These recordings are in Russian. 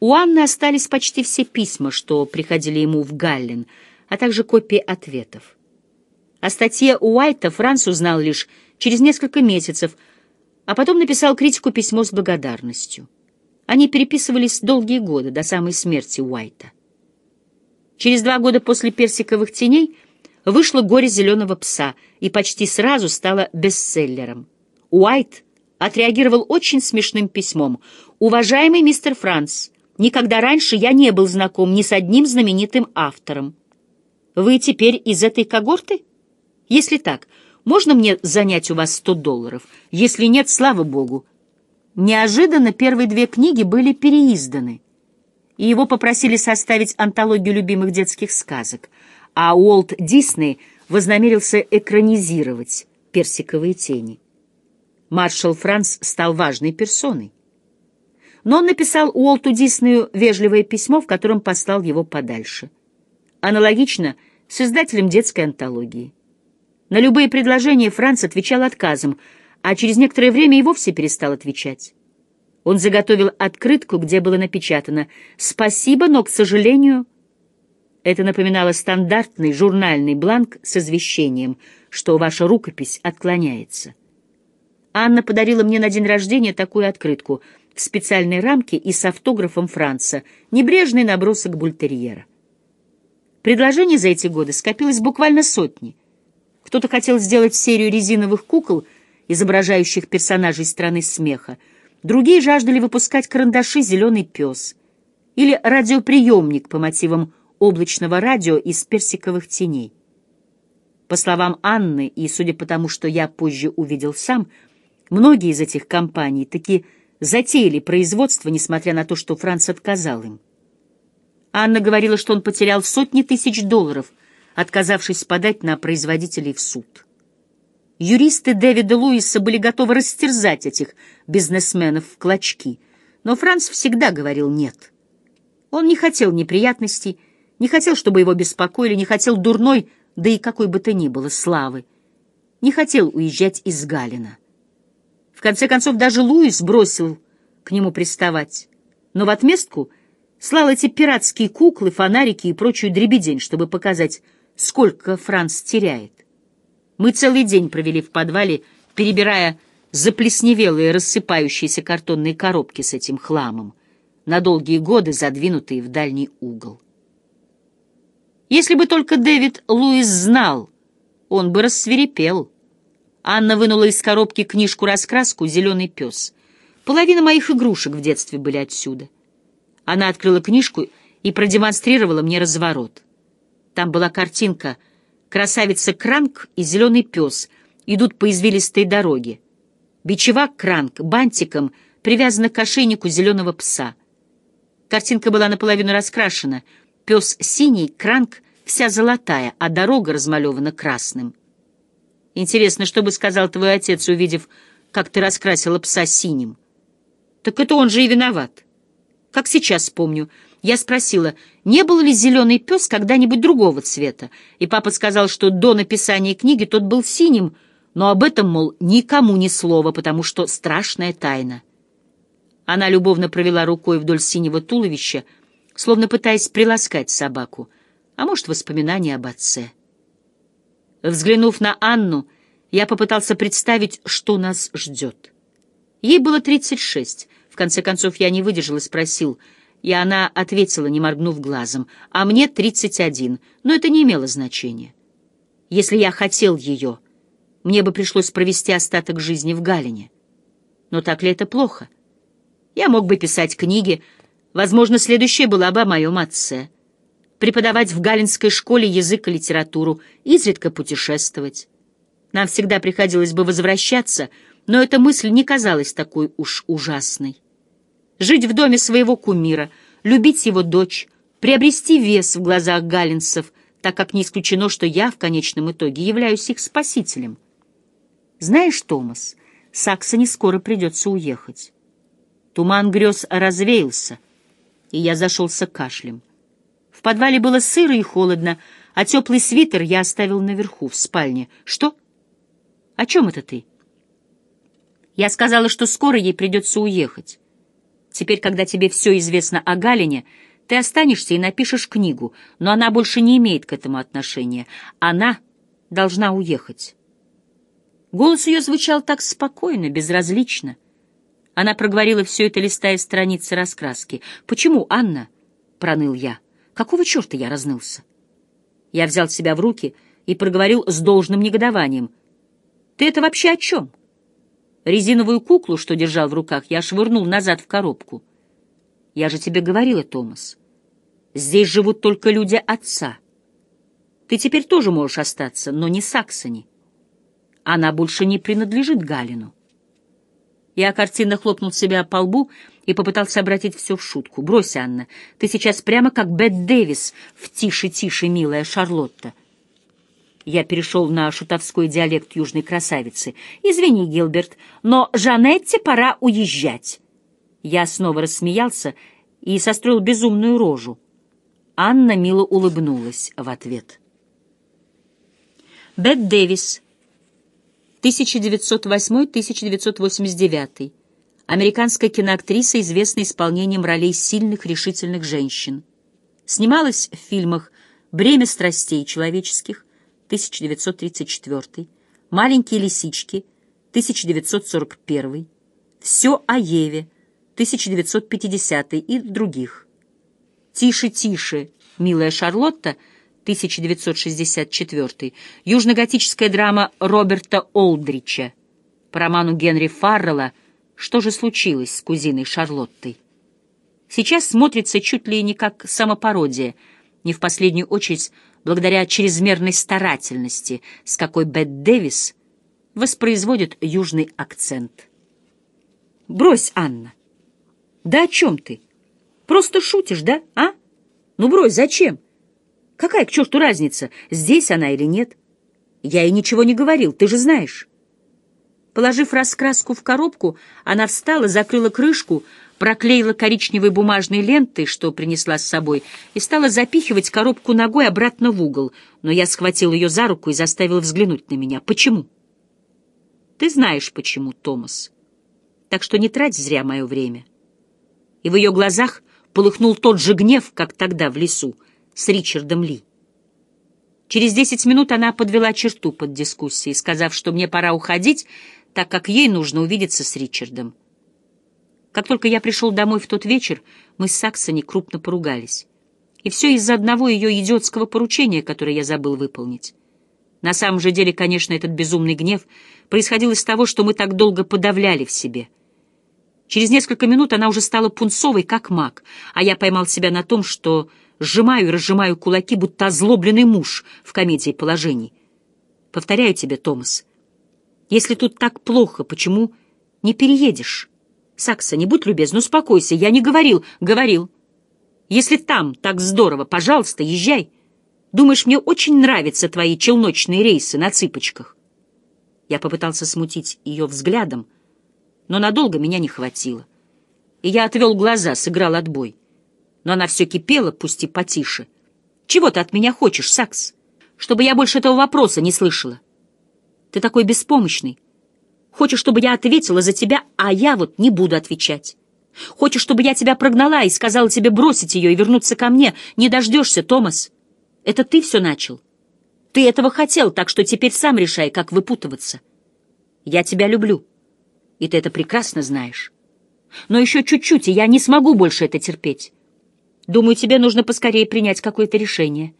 У Анны остались почти все письма, что приходили ему в Галлен, а также копии ответов. О статье Уайта Франц узнал лишь через несколько месяцев, а потом написал критику письмо с благодарностью. Они переписывались долгие годы, до самой смерти Уайта. Через два года после «Персиковых теней» вышло «Горе зеленого пса» и почти сразу стало бестселлером. Уайт отреагировал очень смешным письмом. «Уважаемый мистер Франц, никогда раньше я не был знаком ни с одним знаменитым автором. Вы теперь из этой когорты? Если так, можно мне занять у вас сто долларов? Если нет, слава богу. Неожиданно первые две книги были переизданы, и его попросили составить антологию любимых детских сказок, а Уолт Дисней вознамерился экранизировать «Персиковые тени». Маршал Франц стал важной персоной. Но он написал Уолту Диснею вежливое письмо, в котором послал его подальше. Аналогично с издателем детской антологии. На любые предложения Франц отвечал отказом, а через некоторое время и вовсе перестал отвечать. Он заготовил открытку, где было напечатано «Спасибо, но, к сожалению...» Это напоминало стандартный журнальный бланк с извещением, что ваша рукопись отклоняется. Анна подарила мне на день рождения такую открытку в специальной рамке и с автографом Франца, небрежный набросок бультерьера. Предложений за эти годы скопилось буквально сотни. Кто-то хотел сделать серию резиновых кукол, изображающих персонажей страны смеха, другие жаждали выпускать карандаши «Зеленый пес» или радиоприемник по мотивам облачного радио из персиковых теней. По словам Анны, и судя по тому, что я позже увидел сам, многие из этих компаний таки затеяли производство, несмотря на то, что Франц отказал им. Анна говорила, что он потерял сотни тысяч долларов, отказавшись подать на производителей в суд. Юристы Дэвида Луиса были готовы растерзать этих бизнесменов в клочки, но Франц всегда говорил «нет». Он не хотел неприятностей, не хотел, чтобы его беспокоили, не хотел дурной, да и какой бы то ни было, славы, не хотел уезжать из Галина. Конце концов, даже Луис бросил к нему приставать, но в отместку — слал эти пиратские куклы, фонарики и прочую дребедень, чтобы показать, сколько Франц теряет. Мы целый день провели в подвале, перебирая заплесневелые рассыпающиеся картонные коробки с этим хламом, на долгие годы задвинутые в дальний угол. Если бы только Дэвид Луис знал, он бы рассверепел. Анна вынула из коробки книжку-раскраску «Зеленый пес». Половина моих игрушек в детстве были отсюда. Она открыла книжку и продемонстрировала мне разворот. Там была картинка «Красавица Кранк и зеленый пес идут по извилистой дороге». Бичевак Кранк бантиком привязана к ошейнику зеленого пса. Картинка была наполовину раскрашена. Пес синий, Кранк вся золотая, а дорога размалевана красным. Интересно, что бы сказал твой отец, увидев, как ты раскрасила пса синим? Так это он же и виноват. Как сейчас помню, я спросила, не был ли зеленый пес когда-нибудь другого цвета, и папа сказал, что до написания книги тот был синим, но об этом, мол, никому ни слова, потому что страшная тайна. Она любовно провела рукой вдоль синего туловища, словно пытаясь приласкать собаку, а может, воспоминания об отце. Взглянув на Анну, я попытался представить, что нас ждет. Ей было тридцать шесть, в конце концов, я не выдержал и спросил, и она ответила, не моргнув глазом, а мне тридцать один, но это не имело значения. Если я хотел ее, мне бы пришлось провести остаток жизни в Галине. Но так ли это плохо? Я мог бы писать книги, возможно, следующая была бы о моем отце. Преподавать в галинской школе язык и литературу, изредка путешествовать. Нам всегда приходилось бы возвращаться, но эта мысль не казалась такой уж ужасной жить в доме своего кумира, любить его дочь, приобрести вес в глазах галинцев, так как не исключено, что я в конечном итоге являюсь их спасителем. Знаешь, Томас, Саксоне скоро придется уехать. Туман грез развеялся, и я зашелся кашлем. Подвале было сыро и холодно, а теплый свитер я оставил наверху, в спальне. Что? О чем это ты? Я сказала, что скоро ей придется уехать. Теперь, когда тебе все известно о Галине, ты останешься и напишешь книгу, но она больше не имеет к этому отношения. Она должна уехать. Голос ее звучал так спокойно, безразлично. Она проговорила все это, листая страницы раскраски. «Почему, Анна?» — проныл я. «Какого черта я разнылся?» Я взял себя в руки и проговорил с должным негодованием. «Ты это вообще о чем?» Резиновую куклу, что держал в руках, я швырнул назад в коробку. «Я же тебе говорила, Томас, здесь живут только люди отца. Ты теперь тоже можешь остаться, но не Саксони. Она больше не принадлежит Галину». Я картинно хлопнул себя по лбу и попытался обратить все в шутку. «Брось, Анна, ты сейчас прямо как Бет Дэвис в «Тише-тише, милая Шарлотта». Я перешел на шутовской диалект южной красавицы. «Извини, Гилберт, но Жанетте пора уезжать». Я снова рассмеялся и состроил безумную рожу. Анна мило улыбнулась в ответ. Бет Дэвис, 1908-1989. Американская киноактриса, известная исполнением ролей сильных, решительных женщин. Снималась в фильмах «Бремя страстей человеческих» 1934, «Маленькие лисички» 1941, «Все о Еве» 1950 и других. «Тише, тише, милая Шарлотта» 1964, южноготическая драма Роберта Олдрича, по роману Генри Фаррелла «Что же случилось с кузиной Шарлоттой?» Сейчас смотрится чуть ли не как самопародия, не в последнюю очередь благодаря чрезмерной старательности, с какой Бет Дэвис воспроизводит южный акцент. «Брось, Анна!» «Да о чем ты? Просто шутишь, да, а? Ну брось, зачем? Какая к черту разница, здесь она или нет? Я ей ничего не говорил, ты же знаешь. Положив раскраску в коробку, она встала, закрыла крышку, проклеила коричневой бумажной лентой, что принесла с собой, и стала запихивать коробку ногой обратно в угол, но я схватил ее за руку и заставил взглянуть на меня. Почему? Ты знаешь, почему, Томас. Так что не трать зря мое время. И в ее глазах полыхнул тот же гнев, как тогда в лесу с Ричардом Ли. Через десять минут она подвела черту под дискуссией, сказав, что мне пора уходить, так как ей нужно увидеться с Ричардом. Как только я пришел домой в тот вечер, мы с Саксони крупно поругались. И все из-за одного ее идиотского поручения, которое я забыл выполнить. На самом же деле, конечно, этот безумный гнев происходил из того, что мы так долго подавляли в себе. Через несколько минут она уже стала пунцовой, как маг, а я поймал себя на том, что сжимаю и разжимаю кулаки, будто озлобленный муж в комедии положений. Повторяю тебе, Томас, если тут так плохо, почему не переедешь? Сакса, не будь любезен, успокойся, я не говорил, говорил. Если там так здорово, пожалуйста, езжай. Думаешь, мне очень нравятся твои челночные рейсы на цыпочках? Я попытался смутить ее взглядом, но надолго меня не хватило. И я отвел глаза, сыграл отбой но она все кипела, и потише. «Чего ты от меня хочешь, Сакс? Чтобы я больше этого вопроса не слышала. Ты такой беспомощный. Хочешь, чтобы я ответила за тебя, а я вот не буду отвечать. Хочешь, чтобы я тебя прогнала и сказала тебе бросить ее и вернуться ко мне? Не дождешься, Томас. Это ты все начал. Ты этого хотел, так что теперь сам решай, как выпутываться. Я тебя люблю, и ты это прекрасно знаешь. Но еще чуть-чуть, и я не смогу больше это терпеть. Думаю, тебе нужно поскорее принять какое-то решение».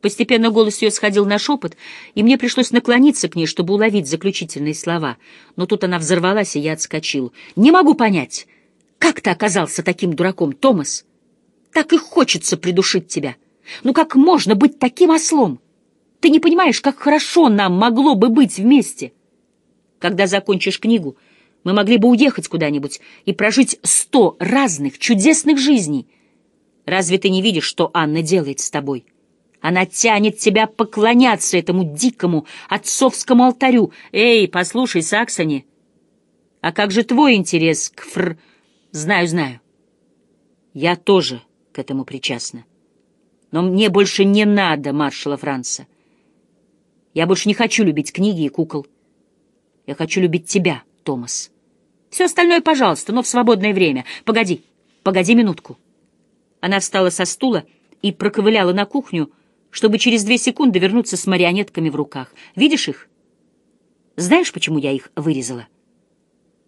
Постепенно голос ее сходил на шепот, и мне пришлось наклониться к ней, чтобы уловить заключительные слова. Но тут она взорвалась, и я отскочил. «Не могу понять, как ты оказался таким дураком, Томас? Так и хочется придушить тебя. Ну как можно быть таким ослом? Ты не понимаешь, как хорошо нам могло бы быть вместе. Когда закончишь книгу, мы могли бы уехать куда-нибудь и прожить сто разных чудесных жизней». Разве ты не видишь, что Анна делает с тобой? Она тянет тебя поклоняться этому дикому отцовскому алтарю. Эй, послушай, Саксони, а как же твой интерес к фр... Знаю, знаю. Я тоже к этому причастна. Но мне больше не надо маршала Франца. Я больше не хочу любить книги и кукол. Я хочу любить тебя, Томас. Все остальное, пожалуйста, но в свободное время. Погоди, погоди минутку. Она встала со стула и проковыляла на кухню, чтобы через две секунды вернуться с марионетками в руках. Видишь их? Знаешь, почему я их вырезала?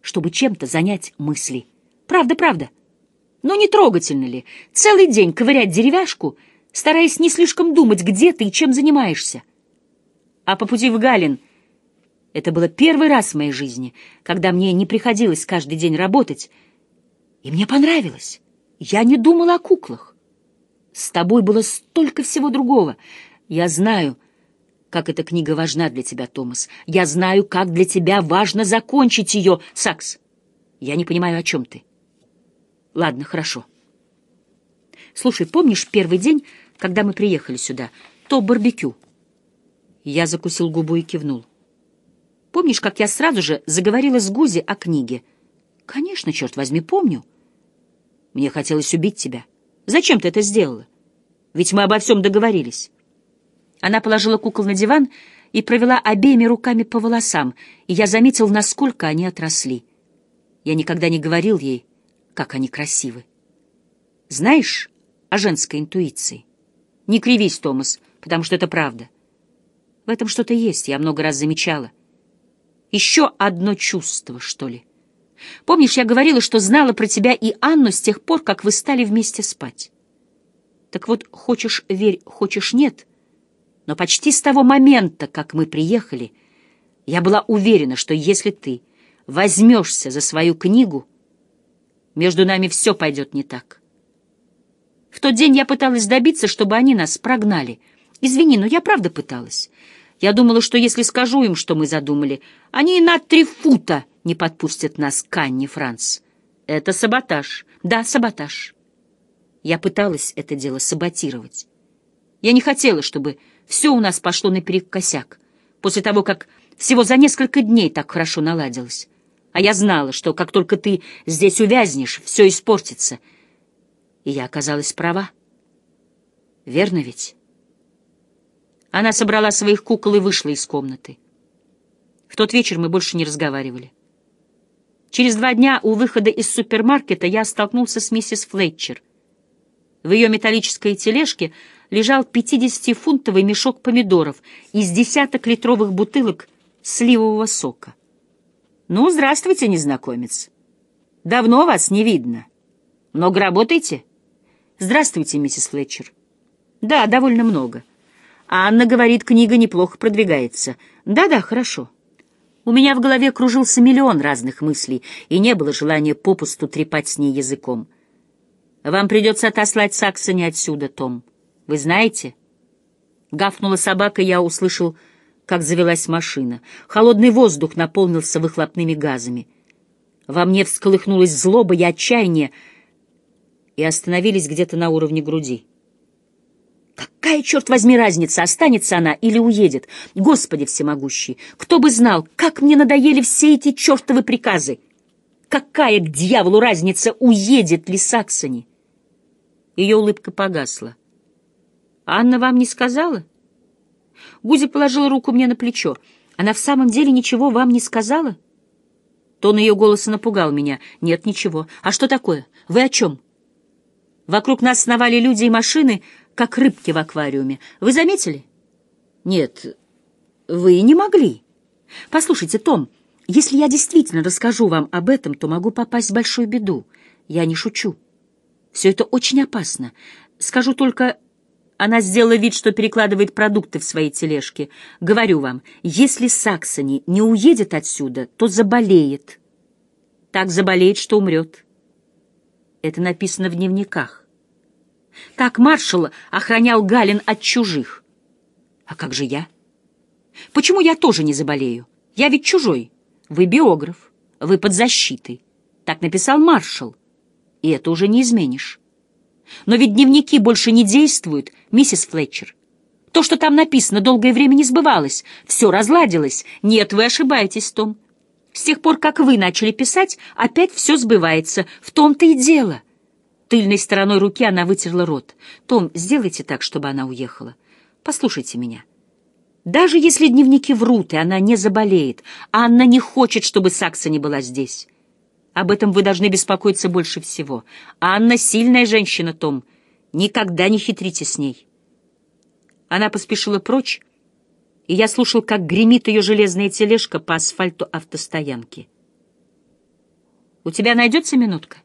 Чтобы чем-то занять мысли. Правда, правда. Но не трогательно ли? Целый день ковырять деревяшку, стараясь не слишком думать, где ты и чем занимаешься. А по пути в Галин это было первый раз в моей жизни, когда мне не приходилось каждый день работать, и мне понравилось. Я не думала о куклах. С тобой было столько всего другого. Я знаю, как эта книга важна для тебя, Томас. Я знаю, как для тебя важно закончить ее, Сакс. Я не понимаю, о чем ты. Ладно, хорошо. Слушай, помнишь первый день, когда мы приехали сюда? То барбекю. Я закусил губу и кивнул. Помнишь, как я сразу же заговорила с Гузи о книге? Конечно, черт возьми, помню. Мне хотелось убить тебя. Зачем ты это сделала? Ведь мы обо всем договорились. Она положила кукол на диван и провела обеими руками по волосам, и я заметил, насколько они отросли. Я никогда не говорил ей, как они красивы. Знаешь о женской интуиции? Не кривись, Томас, потому что это правда. В этом что-то есть, я много раз замечала. Еще одно чувство, что ли. Помнишь, я говорила, что знала про тебя и Анну с тех пор, как вы стали вместе спать? Так вот, хочешь — верь, хочешь — нет. Но почти с того момента, как мы приехали, я была уверена, что если ты возьмешься за свою книгу, между нами все пойдет не так. В тот день я пыталась добиться, чтобы они нас прогнали. Извини, но я правда пыталась. Я думала, что если скажу им, что мы задумали, они и на три фута не подпустят нас к Анне Франц. Это саботаж. Да, саботаж. Я пыталась это дело саботировать. Я не хотела, чтобы все у нас пошло наперекосяк, после того, как всего за несколько дней так хорошо наладилось. А я знала, что как только ты здесь увязнешь, все испортится. И я оказалась права. Верно ведь? Она собрала своих кукол и вышла из комнаты. В тот вечер мы больше не разговаривали. Через два дня у выхода из супермаркета я столкнулся с миссис Флетчер. В ее металлической тележке лежал 50-фунтовый мешок помидоров из десяток литровых бутылок сливового сока. «Ну, здравствуйте, незнакомец. Давно вас не видно. Много работаете?» «Здравствуйте, миссис Флетчер». «Да, довольно много. Анна говорит, книга неплохо продвигается. Да-да, хорошо». У меня в голове кружился миллион разных мыслей, и не было желания попусту трепать с ней языком. «Вам придется отослать Саксони отсюда, Том. Вы знаете?» Гафнула собака, я услышал как завелась машина. Холодный воздух наполнился выхлопными газами. Во мне всколыхнулась злоба и отчаяние, и остановились где-то на уровне груди. Какая, черт возьми, разница, останется она или уедет? Господи всемогущий, кто бы знал, как мне надоели все эти чертовы приказы! Какая к дьяволу разница, уедет ли Саксони? Ее улыбка погасла. «Анна вам не сказала?» Гузи положила руку мне на плечо. «Она в самом деле ничего вам не сказала?» Тон ее голоса напугал меня. «Нет, ничего. А что такое? Вы о чем?» Вокруг нас сновали люди и машины, как рыбки в аквариуме. Вы заметили? Нет, вы не могли. Послушайте, Том, если я действительно расскажу вам об этом, то могу попасть в большую беду. Я не шучу. Все это очень опасно. Скажу только, она сделала вид, что перекладывает продукты в своей тележке. Говорю вам, если Саксони не уедет отсюда, то заболеет. Так заболеет, что умрет. Это написано в дневниках. Так маршал охранял Галин от чужих. А как же я? Почему я тоже не заболею? Я ведь чужой. Вы биограф. Вы под защитой. Так написал маршал. И это уже не изменишь. Но ведь дневники больше не действуют, миссис Флетчер. То, что там написано, долгое время не сбывалось. Все разладилось. Нет, вы ошибаетесь, Том. С тех пор, как вы начали писать, опять все сбывается. В том-то и дело. Тыльной стороной руки она вытерла рот. «Том, сделайте так, чтобы она уехала. Послушайте меня. Даже если дневники врут, и она не заболеет, Анна не хочет, чтобы Сакса не была здесь. Об этом вы должны беспокоиться больше всего. Анна — сильная женщина, Том. Никогда не хитрите с ней. Она поспешила прочь, и я слушал, как гремит ее железная тележка по асфальту автостоянки. «У тебя найдется минутка?»